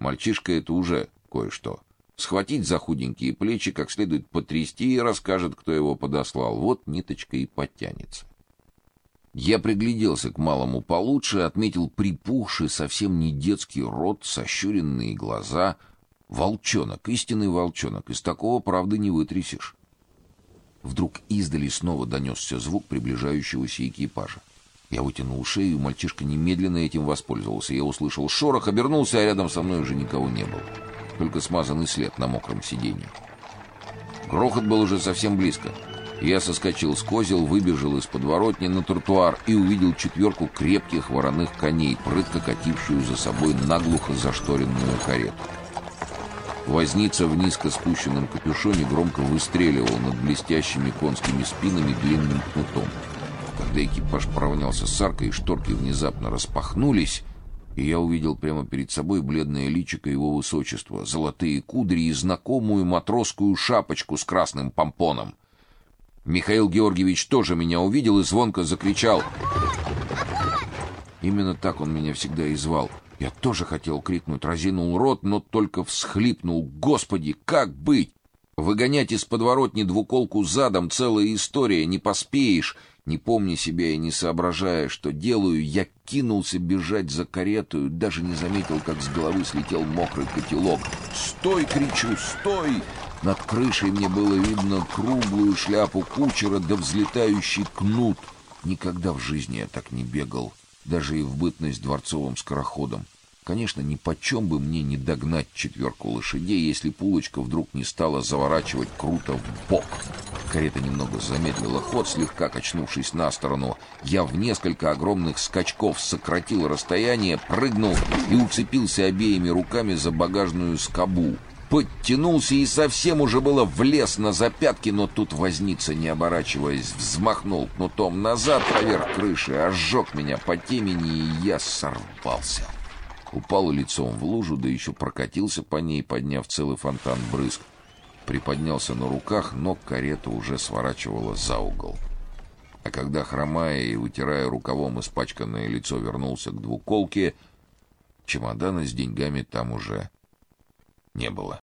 Мальчишка это уже кое-что. Схватить за худенькие плечи, как следует потрясти и расскажет, кто его подослал. Вот ниточка и подтянется. Я пригляделся к малому получше, отметил припухший, совсем не детский рот, сощуренные глаза. Волчонок, истинный волчонок, из такого, правды, не вытрясешь. Вдруг издали снова донесся звук приближающегося экипажа. Я вытянул шею, мальчишка немедленно этим воспользовался. Я услышал шорох, обернулся, а рядом со мной уже никого не было. Только смазанный след на мокром сиденье. Грохот был уже совсем близко. Я соскочил с козел, выбежал из подворотни на тротуар и увидел четверку крепких вороных коней, прытко катившую за собой наглухо зашторенную карету. Возница в низко спущенном капюшоне громко выстреливал над блестящими конскими спинами длинным кнутом. Когда экипаж поравнялся с аркой, шторки внезапно распахнулись, и я увидел прямо перед собой бледное личико его высочества, золотые кудри и знакомую матросскую шапочку с красным помпоном. Михаил Георгиевич тоже меня увидел и звонко закричал. Именно так он меня всегда и звал. Я тоже хотел крикнуть, разинул рот, но только всхлипнул. Господи, как быть? Выгонять из подворотни двуколку задом целая история, не поспеешь. Не помня себя и не соображая, что делаю, я кинулся бежать за карету, даже не заметил, как с головы слетел мокрый котелок. "Стой!" кричу, "Стой!" Над крышей мне было видно круглую шляпу кучера да взлетающий кнут. Никогда в жизни я так не бегал, даже и в бытность дворцовым скороходом. Конечно, ни почем бы мне не догнать четверку лошадей, если пулочка вдруг не стала заворачивать круто в бок. Карета немного замедлила ход, слегка качнувшись на сторону. Я в несколько огромных скачков сократил расстояние, прыгнул и уцепился обеими руками за багажную скобу подтянулся и совсем уже было влез на запятки, но тут возница, не оборачиваясь, взмахнул кнутом назад поверх крыши, ожег меня по темени, и я сорвался. Упал лицом в лужу, да еще прокатился по ней, подняв целый фонтан брызг. Приподнялся на руках, но карета уже сворачивала за угол. А когда, хромая и вытирая рукавом испачканное лицо, вернулся к двуколке, чемодана с деньгами там уже не было.